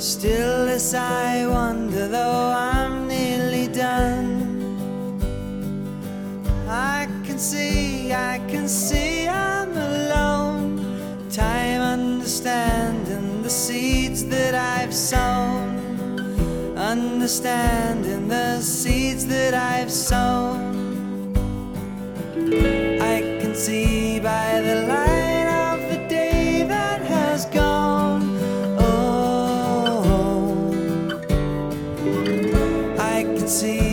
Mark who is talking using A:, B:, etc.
A: Still, as I wander, though I'm nearly done, I can see, I can see I'm alone. Time understanding the seeds that I've sown, understanding the seeds that I've sown. I can see. see.